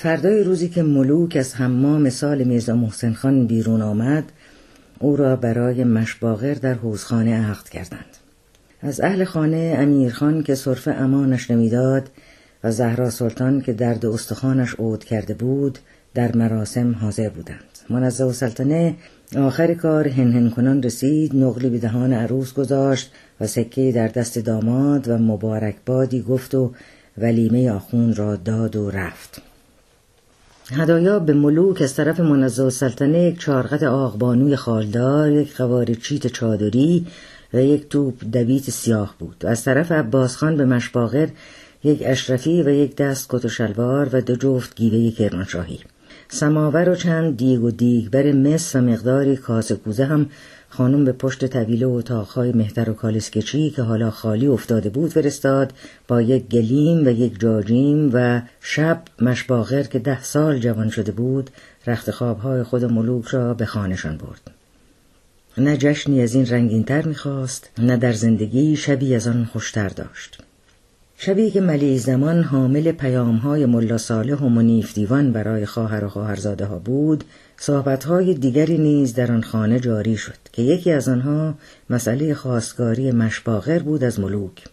فردای روزی که ملوک از حمام سال میرزا محسن خان بیرون آمد او را برای مشباغر در حوزخانه عقد کردند. از اهل خانه امیرخان که صرف امانش نمی‌داد و زهرا سلطان که درد استخوانش عود کرده بود در مراسم حاضر بودند. منزه و سلطنه آخر کار هنهن کنان رسید نقلی به دهان عروس گذاشت و سکه در دست داماد و مبارکبادی گفت و ولیمه آخون را داد و رفت. هدایا به ملوک از طرف منزه سلطنه یک چارقت آقبانوی خالدار یک قوار چیت چادری و یک توپ دویت سیاه بود. و از طرف عباس خان به مشباغر یک اشرفی و یک دست کت و شلوار و دو جفت گیوه کرمانشاهی. سماور و چند دیگ و دیگبر مس و مقداری کاسه کوزه هم خانم به پشت طویله و اتاقهای مهتر و کالسکچی که حالا خالی افتاده بود فرستاد با یک گلیم و یک جاجیم و شب مشباغر که ده سال جوان شده بود رخت خوابهای خود ملوک را به خانشان برد. نه جشنی از این رنگینتر می‌خواست نه در زندگی شبی از آن خوشتر داشت. شبی که ملی زمان حامل پیامهای ملا صالح و منیف دیوان برای خواهر و خواهرزاده ها بود صحبتهای دیگری نیز در آن خانه جاری شد که یکی از آنها مسئله خواستگاری مشباغر بود از ملوک.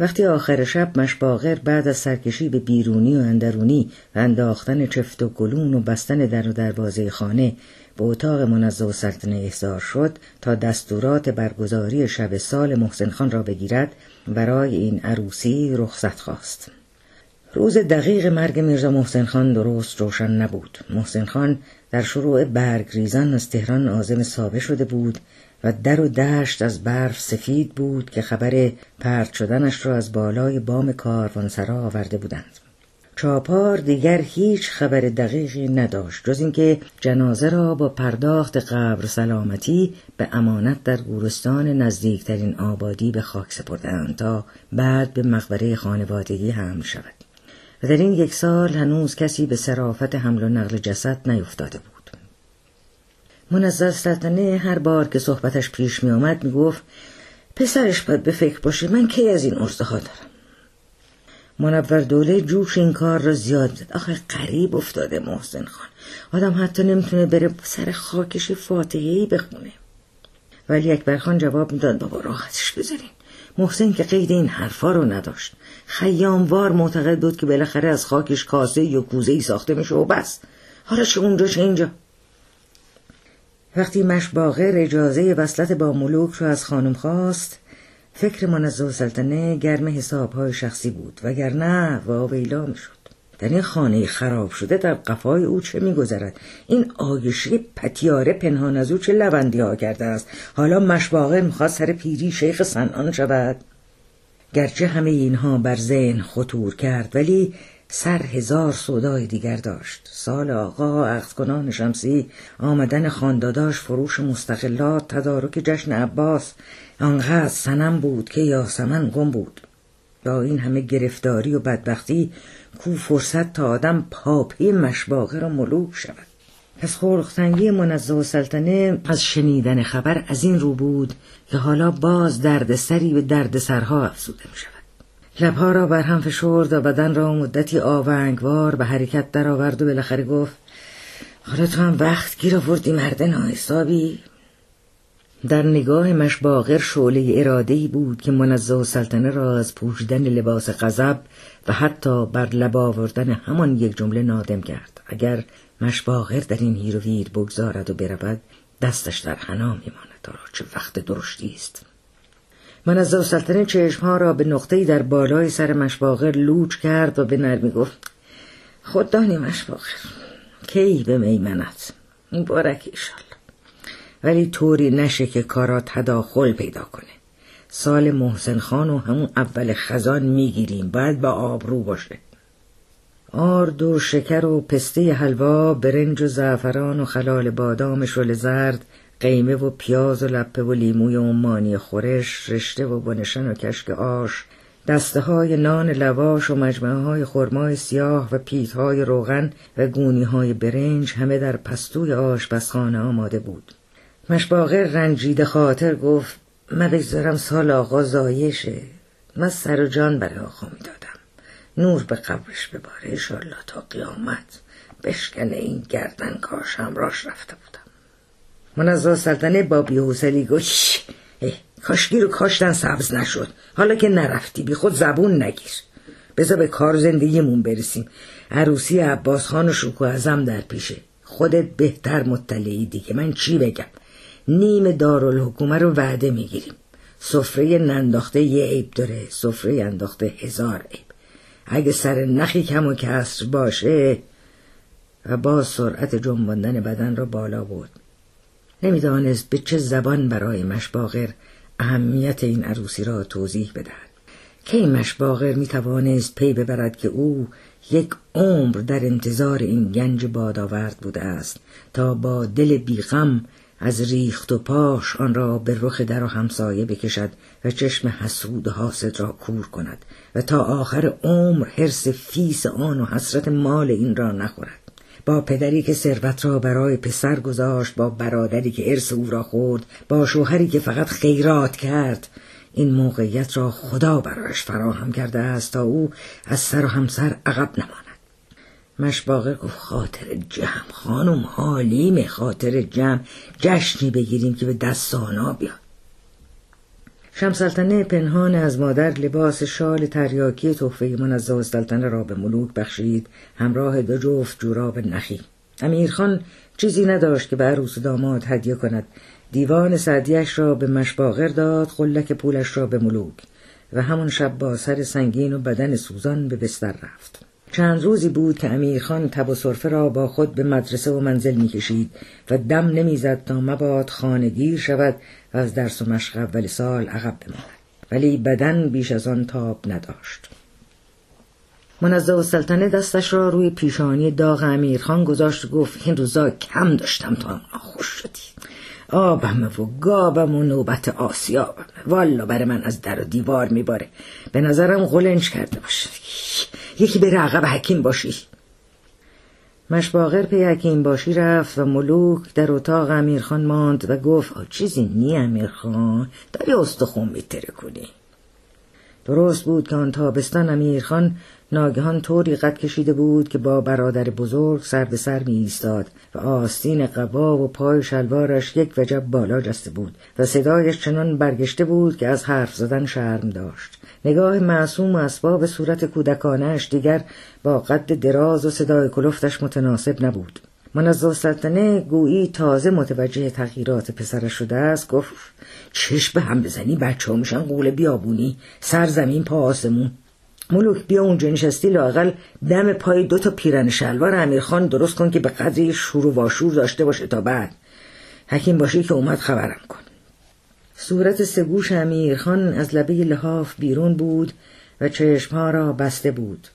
وقتی آخر شب مشباغر بعد از سرکشی به بیرونی و اندرونی و انداختن چفت و گلون و بستن در و دروازه خانه به اتاق منزه و سلطنه احضار شد تا دستورات برگزاری شب سال محسن خان را بگیرد برای این عروسی رخصت خواست. روز دقیق مرگ میرزا محسن خان درست روشن نبود. محسن خان در شروع برگ ریزان از تهران آزم سابه شده بود و در و دشت از برف سفید بود که خبر پرت شدنش را از بالای بام کاروانسرا آورده بودند. چاپار دیگر هیچ خبر دقیقی نداشت جز اینکه جنازه را با پرداخت قبر سلامتی به امانت در گورستان نزدیکترین آبادی به خاک سپردند تا بعد به مقبره خانوادگی حمل شود. و در این یک سال هنوز کسی به صرافت حمل و نقل جسد نیفتاده بود. منزل سلطنه هر بار که صحبتش پیش می آمد می گفت پسرش باید به فکر باشه من کی از این ها دارم؟ منور دوله جوش این کار را زیاد زد. آخه قریب افتاده محسن خان. آدم حتی نمی‌تونه بره سر خاکش فاتحه بخونه. ولی اکبر خان جواب می‌داد بابا راحتش بذارین. محسن که قید این حرفا رو نداشت. خیاموار معتقد بود که بالاخره از خاکش کاسه یا کوزه ساخته میشه و بس. حالا چه اونجا چه اینجا. وقتی مشباغر اجازه وصلت با ملوک رو از خانم خواست فکر منزه سلطنه گرم حسابهای شخصی بود وگرنه واویلا می‌شد. در این خانه خراب شده در قفای او چه میگذرد؟ این آیشه پتیاره پنهان از او چه لبندی ها کرده است؟ حالا مشباغر می‌خواد سر پیری شیخ سنان شود؟ گرچه همه اینها بر ذهن خطور کرد ولی سر هزار سودای دیگر داشت. سال آقا عقد کنان شمسی آمدن خانداداش فروش مستقلات تدارک جشن عباس آنقدر سنم بود که یاسمن گم بود. با این همه گرفتاری و بدبختی کو فرصت تا آدم پاپی مشباقه را ملوک شود. پس خلقتنگی منزه و سلطنه از شنیدن خبر از این رو بود که حالا باز دردسری به دردسرها افزوده می شود لبها را بر هم فشرد و بدن را مدتی آونگوار به حرکت درآورد و بالاخره گفت حالا تو هم وقت گیر آوردی مرد ناحسابی در نگاه مشباغر شعله ارادهی بود که منزه و سلطنه را از پوشیدن لباس غضب و حتی بر لب آوردن همان یک جمله نادم کرد. اگر مش‌باقر در این هیر و ویر بگذارد و برود دستش در حنا میماند. را چه وقت درشتی است؟ منزه‌السلطنه چشمها را به نقطه‌ای در بالای سر مش‌باقر لوچ کرد و به نرمی گفت خود دانی مش‌باقر کی به میمنت؟ مبارکه ایشالا ولی طوری نشه که کارا تداخل پیدا کنه. سال محسن خان و همون اول خزان می‌گیریم باید با آبرو باشه. آرد و شکر و پسته حلوا برنج و زعفران و خلال بادام شل زرد قیمه و پیاز و لپه و لیموی و مانی خورش رشته و بنشن و کشک آش دسته های نان لواش و مجموعه های خرمای سیاه و پیت های روغن و گونی های برنج همه در پستوی آشپزخانه آماده بود. مشباغر رنجیده خاطر گفت من بگذارم سال آقا زایشه. من سر و جان برای آقا می‌دادم نور به قبرش بباره اشالله تا قیامت. بشکن این گردن کاش همراش رفته بودم. من از سلطنه با بیحوصلی گفت کاشگیر رو کاشتن سبز نشد. حالا که نرفتی بی خود زبون نگیر. بذار به کار زندگیمون برسیم. عروسی عباس خان و شوکو ازم در پیشه. خودت بهتر مطلعی دیگه. من چی بگم؟ نیم دارالحکومه رو وعده می‌گیریم. سفره ننداخته یه عیب داره. سفره انداخته هزار عیب. اگه سر نخی کم و کسر باشه و با سرعت جنباندن بدن را بالا بود نمی‌دانست به چه زبان برای مشباغر اهمیت این عروسی را توضیح بدهد. کی مشباغر می توانست پی ببرد که او یک عمر در انتظار این گنج بادآورد بوده است تا با دل بیغم از ریخت و پاش آن را به رخ در و همسایه بکشد و چشم حسود حاسد را کور کند و تا آخر عمر حرص فیس آن و حسرت مال این را نخورد. با پدری که ثروت را برای پسر گذاشت با برادری که ارث او را خورد با شوهری که فقط خیرات کرد این موقعیت را خدا برایش فراهم کرده است تا او از سر و همسر عقب نماند. مشباقه گفت خاطر جمع خانم حالیم خاطر جمع. جشنی بگیریم که به دستانا بیاد. شمسلطنه پنهان از مادر لباس شال تریاکی تحفه منزه السلطنه را به ملوک بخشید. همراه دو جفت جوراب نخی. امیرخان چیزی نداشت که به عروس داماد هدیه کند. دیوان سعدیش را به مشباغر داد خلک پولش را به ملوک. و همون شب با سر سنگین و بدن سوزان به بستر رفت. چند روزی بود که امیرخان تب و صرفه را با خود به مدرسه و منزل می‌کشید و دم نمی‌زد تا مباد خانگیر شود و از درس و مشق اول سال عقب بماند. ولی بدن بیش از آن تاب نداشت. منزه و سلطنه دستش را روی پیشانی داغ امیرخان گذاشت و گفت این روزا کم داشتم تا خوش شدی آبم و گابم و نوبت آسیابم. والا بر من از در و دیوار میباره. به نظرم غلنج کرده باشه یکی بره عقب حکیم باشی. مشباغر پی حکیم باشی رفت و ملوک در اتاق امیرخان ماند و گفت چیزی نی امیرخان داری استخون میتره کنی درست بود که آن تابستان امیرخان ناگهان طوری قد کشیده بود که با برادر بزرگ سر به سر می ایستاد و آستین قبا و پای شلوارش یک وجب بالا جسته بود و صدایش چنان برگشته بود که از حرف زدن شرم داشت. نگاه معصوم و اسباب صورت کودکانش دیگر با قد دراز و صدای کلفتش متناسب نبود. من از سلطنه گویی تازه متوجه تغییرات پسرش شده است گفت چشم به هم بزنی بچه ها میشن قول بیابونی سر زمین پا آسمون. ملوک بیا اونجا نشستی لاقل دم پای دو تا پیرن شلوار امیرخان درست کن که به قدری شور و واشور داشته باشه تا بعد. حکیم باشی که اومد خبرم کن. صورت سگوش امیرخان از لبه لحاف بیرون بود و چشمها را بسته بود.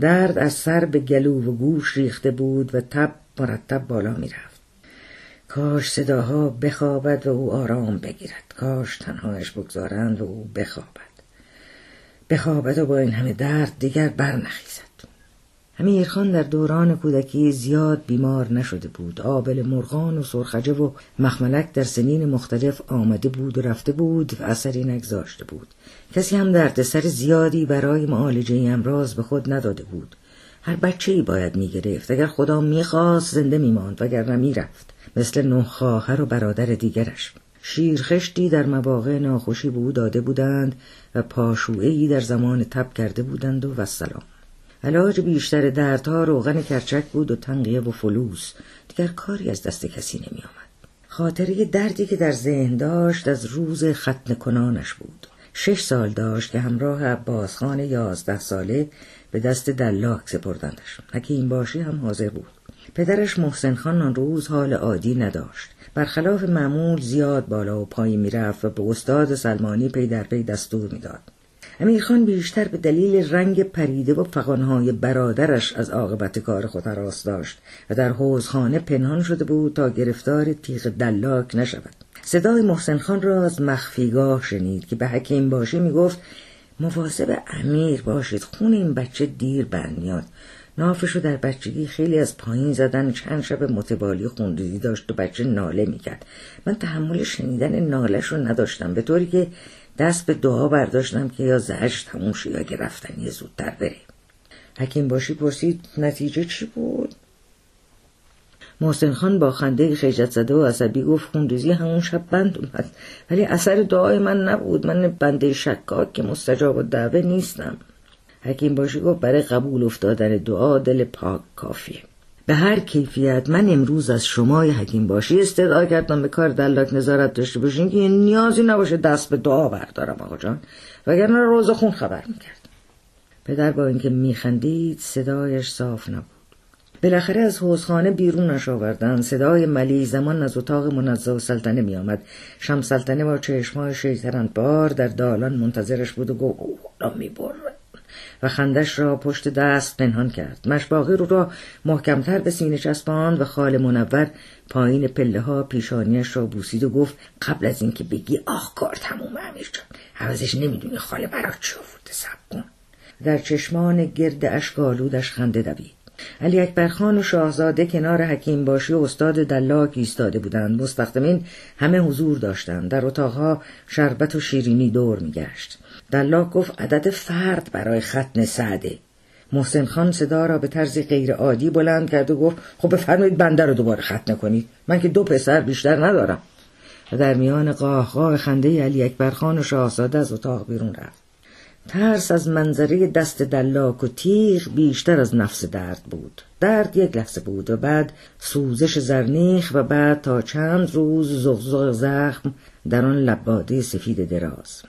درد از سر به گلو و گوش ریخته بود و تب مرتب بالا می‌رفت. کاش صداها بخوابد و او آرام بگیرد. کاش تنهایش بگذارند و او بخوابد. بخوابد و با این همه درد دیگر برنخیزد. امیرخان در دوران کودکی زیاد بیمار نشده بود. آبل مرغان و سرخجه و مخملک در سنین مختلف آمده بود و رفته بود و اثری نگذاشته بود. کسی هم دردسر زیادی برای معالجه امراض به خود نداده بود. هر بچه ای باید می‌گرفت. اگر خدا می‌خواست زنده میماند وگرنه می‌رفت. مثل نه خواهر و برادر دیگرش. شیرخشتی در مواقع ناخوشی به او داده بودند و پاشوعی در زمان تب کرده بودند و وسلام علاج بیشتر دردها روغن کرچک بود و تنقیه و فلوس. دیگر کاری از دست کسی نمی آمد. خاطره دردی که در ذهن داشت از روز ختن کنانش بود. شش سال داشت که همراه عباس خان یازده ساله به دست دلاک سپردندش. حکیم باشی هم حاضر بود. پدرش محسن خان آن روز حال عادی نداشت. برخلاف معمول زیاد بالا و پایی می‌رفت و به استاد سلمانی پی در پی دستور می‌داد. امیرخان بیشتر به دلیل رنگ پریده و فقانهای برادرش از عاقبت کار خود حراس داشت و در حوزخانه پنهان شده بود تا گرفتار تیغ دلاک نشود. صدای محسن خان را از مخفیگاه شنید که به حکیم باشی می‌گفت مواظب امیر باشید خون این بچه دیر برمیاد. نافشو در بچگی خیلی از پایین زدن چند شب متوالی خوندیدی داشت و بچه ناله می‌کرد. من تحمل شنیدن نالش رو نداشتم به طوری که دست به دعا برداشتم که یا زهش تموم یا که رفتنی زودتر بره. حکیم باشی پرسید نتیجه چی بود؟ محسن خان با خنده خیجت زده و عصبی گفت خونریزی همون شب بند اومد ولی اثر دعای من نبود. من بنده شکاک که مستجاب و دعوه نیستم. حکیم باشی گفت برای قبول افتادن دعا دل پاک کافیه. به هر کیفیت من امروز از شمای حکیم باشی استدعا کردم به کار دلاک نظارت داشته باشین که نیازی نباشه دست به دعا بردارم آقا جان. وگرنه روز خون خبر می‌کرد. پدر با اینکه میخندید صدایش صاف نبود. بالاخره از حوزخانه بیرونش آوردن صدای ملی زمان از اتاق منزه و سلطنه می آمد شم سلطنه با چشمای شیطرند بار در دالان منتظرش بود و گفت اوه می بره و خندش را پشت دست پنهان کرد. مشباقی رو را محکمتر به سینه چسباند و خال منور پایین پله ها پیشانیش را بوسید و گفت قبل از اینکه بگی آخ کار تموم امیر جان. عوضش نمی‌دونی خاله برات چی آورده سب کن در چشمان گرد اشکالودش خنده دوید. علی اکبر خان و شاهزاده کنار حکیم باشی و استاد دلاک ایستاده بودند. مستخدمین همه حضور داشتند. در اتاقها شربت و شیرینی دور میگشت. دلاک گفت عدد فرد برای ختن سعده. محسن خان صدا را به طرز غیر عادی بلند کرد و گفت خب بفرمایید بنده رو دوباره ختنه کنید. من که دو پسر بیشتر ندارم. و در میان قاه خنده علی اکبر خان و شاهزاده از اتاق بیرون رفت. ترس از منظره دست دلاک و تیغ بیشتر از نفس درد بود. درد یک لحظه بود و بعد سوزش زرنیخ و بعد تا چند روز زغزغ زخم در آن لباده سفید دراز.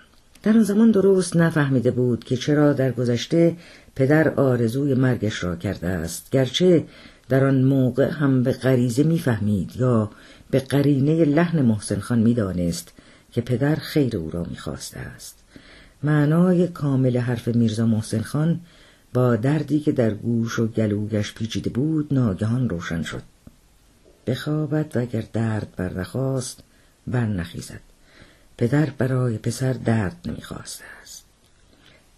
در آن زمان درست نفهمیده بود که چرا در گذشته پدر آرزوی مرگش را کرده است. گرچه در آن موقع هم به غریزه می‌فهمید یا به قرینه لحن محسن خان می‌دانست که پدر خیر او را می‌خواسته است. معنای کامل حرف میرزا محسن خان با دردی که در گوش و گلوگش پیچیده بود ناگهان روشن شد. بخوابد و اگر درد برنخواست برنخیزد پدر برای پسر درد نمی‌خواسته است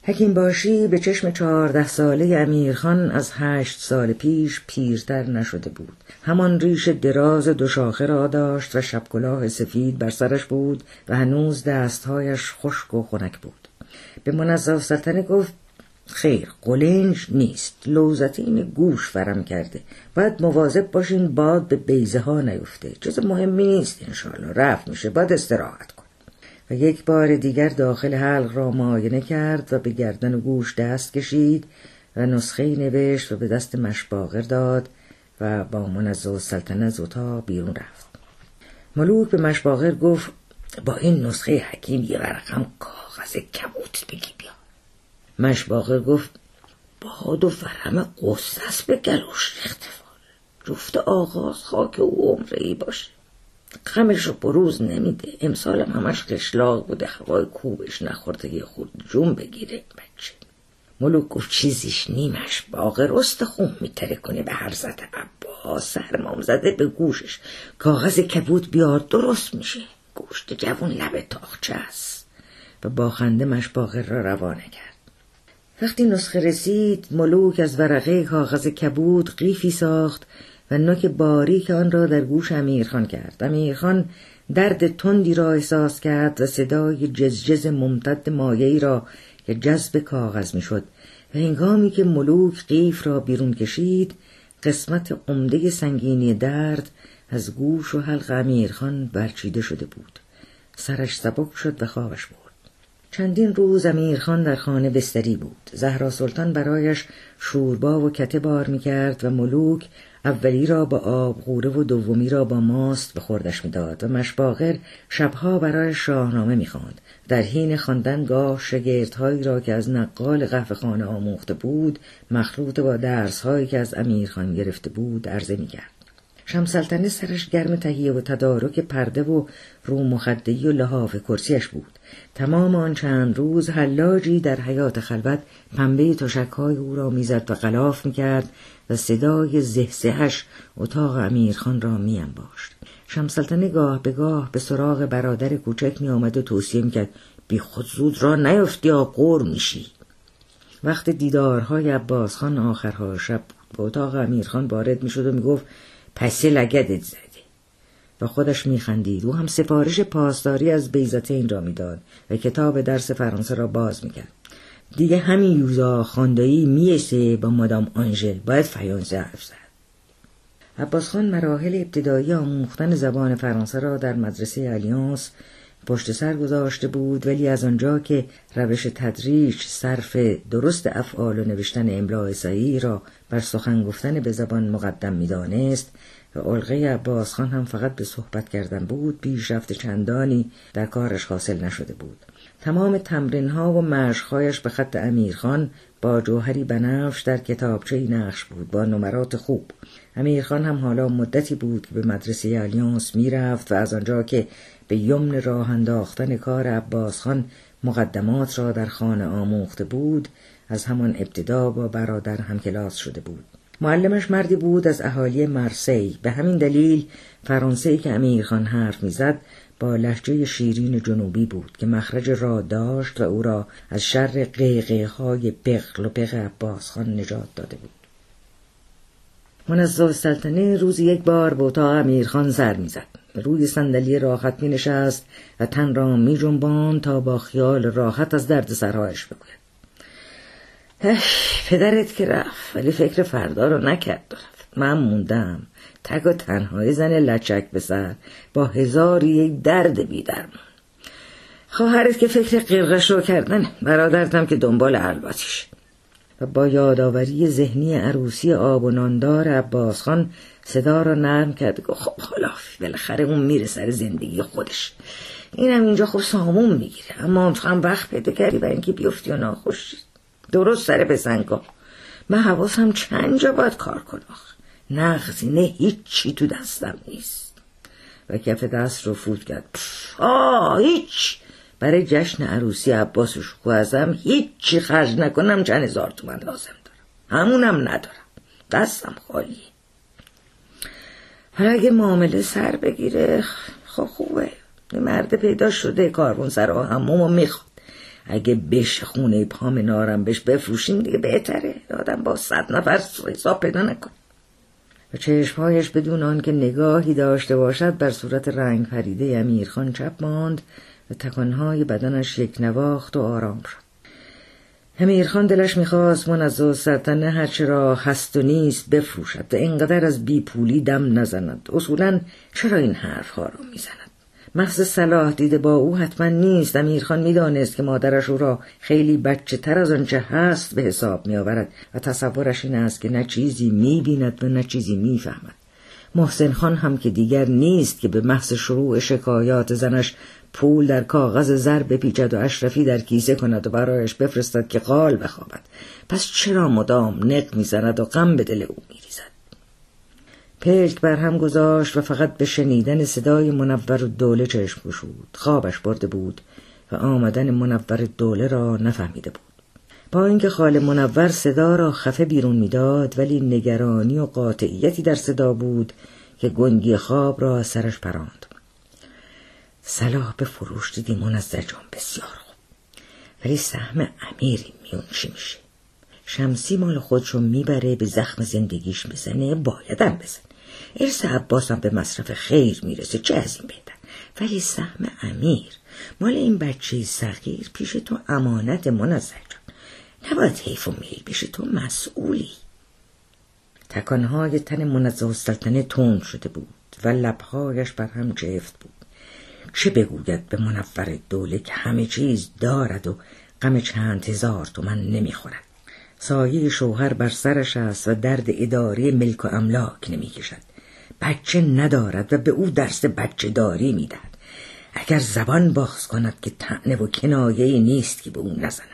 حکیم باشی به چشم چهارده ساله امیرخان از هشت سال پیش پیرتر نشده بود. همان ریش دراز دو شاخه را داشت و شبکلاه سفید بر سرش بود و هنوز دستهایش خشک و خنک بود. به منظف سلطنه گفت خیر قلنج نیست لوزتین گوش فرم کرده. باید مواظب باشین باد به بیزه ها نیفته. چیز مهمی نیست انشالله رفت میشه باید استراحت و یک بار دیگر داخل حلق را معاینه کرد و به گردن و گوش دست کشید و نسخه نوشت و به دست مشباغر داد و با منزه سلطنه از اتاق بیرون رفت. ملوک به مشباغر گفت با این نسخه حکیم یه ورقم کاغذ کبوت بگی بیا. مشباقه گفت باد و فرم قصص به گلوش اختفال جفت آغاز خاک او عمره ای باشه. خمش رو بروز نمیده. امسالم همش قشلاق بوده هوای کوبش نخورده یه خود جون بگیره. بچه ملوک گفت چیزیش نیمش. باقر خون میتره کنه به هر زده. عبا سرمام زده به گوشش. کاغذ کبود بیار درست میشه. گوشت جوون لب تاخچه است. و با خنده مشباغر را روانه کرد. وقتی نسخه رسید ملوک از ورقه کاغذ کبود قیفی ساخت. و نوک باریک آن را در گوش امیرخان کرد. امیرخان درد تندی را احساس کرد و صدای جزجز ممتد مایعی را که جذب کاغذ می‌شد و هنگامی که ملوک قیف را بیرون کشید قسمت عمده سنگینی درد از گوش و حلق امیرخان برچیده شده بود. سرش سبک شد و خوابش برد. چندین روز امیرخان در خانه بستری بود. زهرا سلطان برایش شوربا و کته بار می کرد و ملوک اولی را با آب غوره و دومی را با ماست به خوردش می‌داد و مشباغر شبها برای شاهنامه می‌خواند. در حین خواندن گاه شگردهایی را که از نقال قهوه خانه آموخته بود مخلوط با درسهایی که از امیرخان گرفته بود عرضه می‌کرد. شمسلطنه سرش گرم تهیه و تدارک پرده و رو مخدهی و لحاف کرسیش بود. تمام آن چند روز حلاجی در حیات خلوت پنبه تشکهای او را می‌زد و غلاف می‌کرد و صدای زهزهش اتاق امیرخان را میانباشت. شمسلطنه گاه به گاه به سراغ برادر کوچک می آمد و توصیه می‌کرد بی خود زود را نیفتی یا قور میشی. وقت دیدارهای عباس خان آخرها شب بود. به اتاق امیرخان وارد می‌شد و می‌گفت پسه لگدت زده. و خودش میخندید. او هم سفارش پاسداری از بیزته این را می‌داد و کتاب درس فرانسه را باز می‌کرد. دیگه همین یوزا خاندایی میشه با مادام آنژل. باید فیانزه حرف زد. عباس خان مراحل ابتدایی آموختن زبان فرانسه را در مدرسه الیانس پشت سر گذاشته بود ولی از آنجا که روش تدریج صرف درست افعال و نوشتن املاع صحیح را بر سخن گفتن به زبان مقدم می‌دانست و علقه عباس خان هم فقط به صحبت کردن بود پیشرفت چندانی در کارش حاصل نشده بود. تمام تمرین ها و مشقهایش به خط امیرخان با جوهری بنفش در کتابچه نقش بود با نمرات خوب. امیرخان هم حالا مدتی بود که به مدرسه الیانس می‌رفت و از آنجا که به یمن راه انداختن کار عباس خان مقدمات را در خانه آموخته بود از همان ابتدا با برادر هم کلاس شده بود. معلمش مردی بود از اهالی مرسی. به همین دلیل فرانسه که امیرخان حرف می‌زد با لحجه شیرین جنوبی بود که مخرج را داشت و او را از شر قیقه های بغل و بغ عباس خان نجات داده بود. منظف سلطنه روز یک بار به اتاق امیرخان سر می‌زد. روی صندلی راحت می نشست و تن را می جنبان تا با خیال راحت از درد سرهایش بگوید. پدرت که رفت ولی فکر فردا رو نکرد. رفت. من موندم. تک و تنهای زن لچک به سر با هزار یک درد بیدرم. خواهرت که فکر قرقش رو کردن برادرتم که دنبال الباتیش و با یادآوری ذهنی عروسی آب و ناندار عباس خان صدا را نرم کرد. گفت خب حالا بالاخره اون میره سر زندگی خودش. اینم اینجا خب سامون می‌گیره. اما هم وقت پیدا کردی برای اینکه بیفتی و ناخوش درست سر بزنگاه من حواسم چند جا باید کار کنم. نغزی نه هیچی تو دستم نیست. و کف دست رو فوت کرد. آه هیچ. برای جشن عروسی عباس و شکو ازم هیچی خرج نکنم چند هزار تومن لازم دارم. همونم ندارم. دستم خالی. حالا اگه معامله سر بگیره خب خوبه. مرد پیدا شده کارون سر و همومو می‌خواد. اگه بش خونه پام نارم بهش بفروشیم دیگه بهتره. آدم با صد نفر حساب پیدا نکن. و چشمهایش بدون آن که نگاهی داشته باشد بر صورت رنگ پریده امیرخان چپ ماند. و تکانهای بدنش یک نواخت و آرام شد. امیرخان دلش می‌خواست از سلطنه هرچه را هست و نیست بفروشد و اینقدر از بیپولی دم نزند. اصولا چرا این حرفها را می‌زند؟ محض صلاح دیده با او حتما نیست. امیرخان می‌دانست که مادرش او را خیلی بچه تر از آنچه هست به حساب میآورد و تصورش این است که نه چیزی می‌بیند و نه چیزی می‌فهمد. محسن خان هم که دیگر نیست که به محض شروع شکایات زنش پول در کاغذ زر بپیچد و اشرفی در کیسه کند و برایش بفرستد که قال بخوابد. پس چرا مدام نق می‌زند و غم به دل او میریزد؟ پلک بر هم گذاشت و فقط به شنیدن صدای منور دوله چشم گشود. خوابش برده بود و آمدن منور دوله را نفهمیده بود. با اینکه خال منور صدا را خفه بیرون می‌داد ولی نگرانی و قاطعیتی در صدا بود که گنگی خواب را از سرش پراند. صلاح به فروش دیدی منظر جان بسیار خوب. ولی سهم امیری میون چی میشه؟ شمسی مال خودشو می‌بره به زخم زندگیش بزنه بایدم بزن ارث عباس هم به مصرف خیر می‌رسه چه از این بهتر؟ ولی سهم امیر مال این بچه صغیر پیش تو امانت منظر. نباید حیف و میل بشه تو مسئولی. تکانهای تن منزه سلطنه تون شده بود و لبهایش بر هم جفت بود. چه بگوید به منور دوله که همه چیز دارد و غم چند هزار تومن نمی‌خورد؟ سایه شوهر بر سرش است و درد اداره ملک و املاک نمی‌کشد. بچه ندارد و به او درس بچه داری می‌دهد. اگر زبان باز کند که تعنه و کنایه نیست که به او نزند.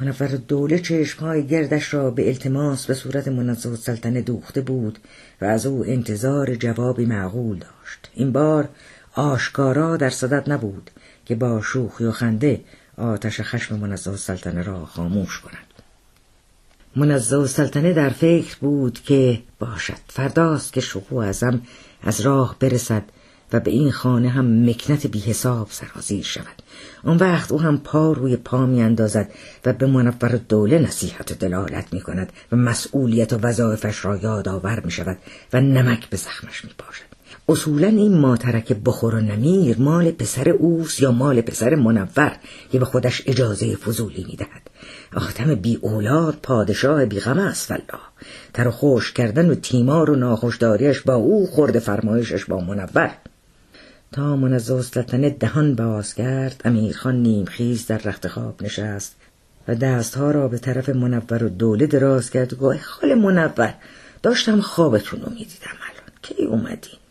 منور دوله چشمهای گردش را به التماس به صورت منظر سلطنه دوخته بود و از او انتظار جوابی معقول داشت. این بار آشکارا در صدد نبود که با شوخی و خنده آتش خشم منزه سلطنه را خاموش کند. منزه سلطنه در فکر بود که باشد. فرداست که شوخو ازم از راه برسد و به این خانه هم مکنت بی حساب سرازیر شود. اون وقت او هم پا روی پا می اندازد و به منور دوله نصیحت و دلالت می کند و مسئولیت و وظایفش را یادآور می شود و نمک به زخمش می باشد اصولا این ماترک بخور و نمیر مال پسر اوس یا مال پسر منور که به خودش اجازه فضولی می‌دهد. آختم بی اولاد پادشاه بی غم است والله. تر خوش کردن و تیمار و ناخوشداریش با او خورد فرمایشش با منور. تا منزه دهان باز کرد امیرخان نیمخیز در رخت خواب نشست و دستها را به طرف منور و دوله دراز کرد. و گفت خال منور. داشتم خوابتون رو می‌دیدم الان. کی اومدین؟